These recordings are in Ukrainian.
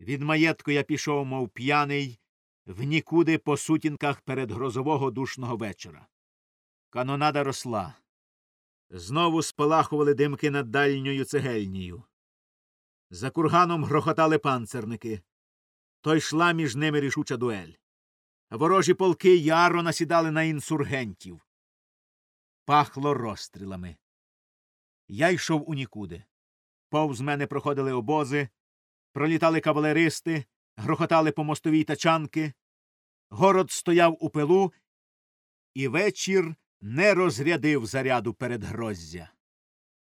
Від маєтку я пішов, мов п'яний, в нікуди по сутінках перед грозового душного вечора. Канонада росла. Знову спалахували димки над дальньою цегельнею. За курганом грохотали панцерники. То йшла між ними рішуча дуель. Ворожі полки яро насідали на інсургентів. Пахло розстрілами. Я йшов у нікуди. Повз мене проходили обози, пролітали кавалеристи, грохотали по мостовій тачанки. Город стояв у пилу, і вечір не розрядив заряду передгроздя.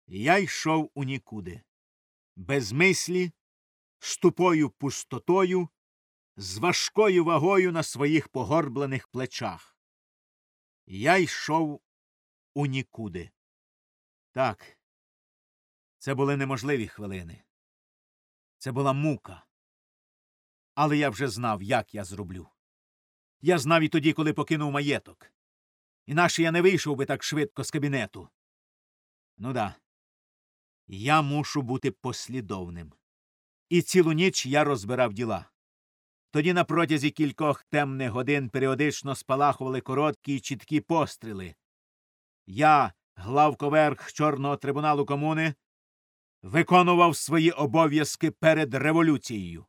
Я йшов у нікуди. Без мислі, з тупою пустотою, з важкою вагою на своїх погорблених плечах. Я йшов у нікуди. Так, це були неможливі хвилини. Це була мука. Але я вже знав, як я зроблю. Я знав і тоді, коли покинув маєток. Інакше я не вийшов би так швидко з кабінету. Ну да. Я мушу бути послідовним. І цілу ніч я розбирав діла. Тоді на протязі кількох темних годин періодично спалахували короткі й чіткі постріли. Я, главковерх Чорного трибуналу комуни, виконував свої обов'язки перед революцією.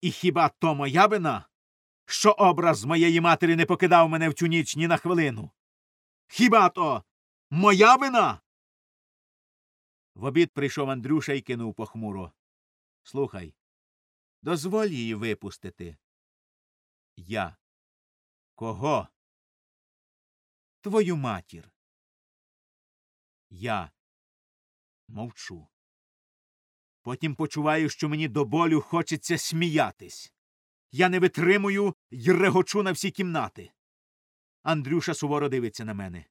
І хіба то моя вина, що образ моєї матері не покидав мене в цю ніч ні на хвилину? Хіба то моя вина? В обід прийшов Андрюша і кинув похмуро. Слухай, дозволь її випустити. Я. Кого? Твою матір. Я мовчу. Потім почуваю, що мені до болю хочеться сміятись. Я не витримую й регочу на всі кімнати. Андрюша суворо дивиться на мене.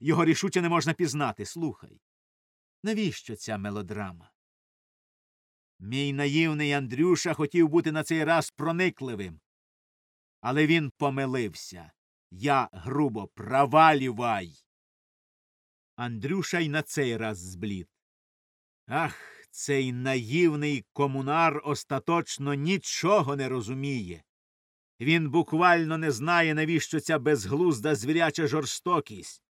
Його рішуче не можна пізнати. Слухай. Навіщо ця мелодрама? Мій наївний Андрюша хотів бути на цей раз проникливим. Але він помилився. Я грубо провалювай. Андрюша й на цей раз зблід. Ах, цей наївний комунар остаточно нічого не розуміє. Він буквально не знає, навіщо ця безглузда звіряча жорстокість.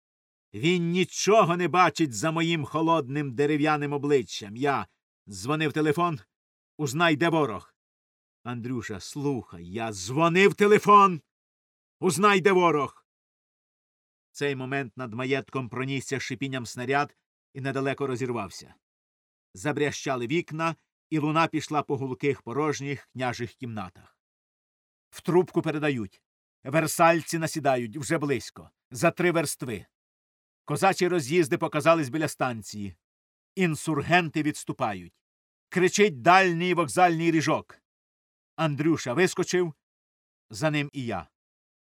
Він нічого не бачить за моїм холодним дерев'яним обличчям. Я дзвонив телефон, узнай, де ворог. Андрюша, слухай, я дзвонив телефон. Узнай, де ворог. Цей момент над маєтком пронісся шипінням снаряд і недалеко розірвався. Забрящали вікна, і луна пішла по гулких порожніх княжих кімнатах. В трубку передають. Версальці насідають вже близько, за три верстви. Козачі роз'їзди показались біля станції. Інсургенти відступають. Кричить дальній вокзальний ріжок. Андрюша вискочив, за ним і я.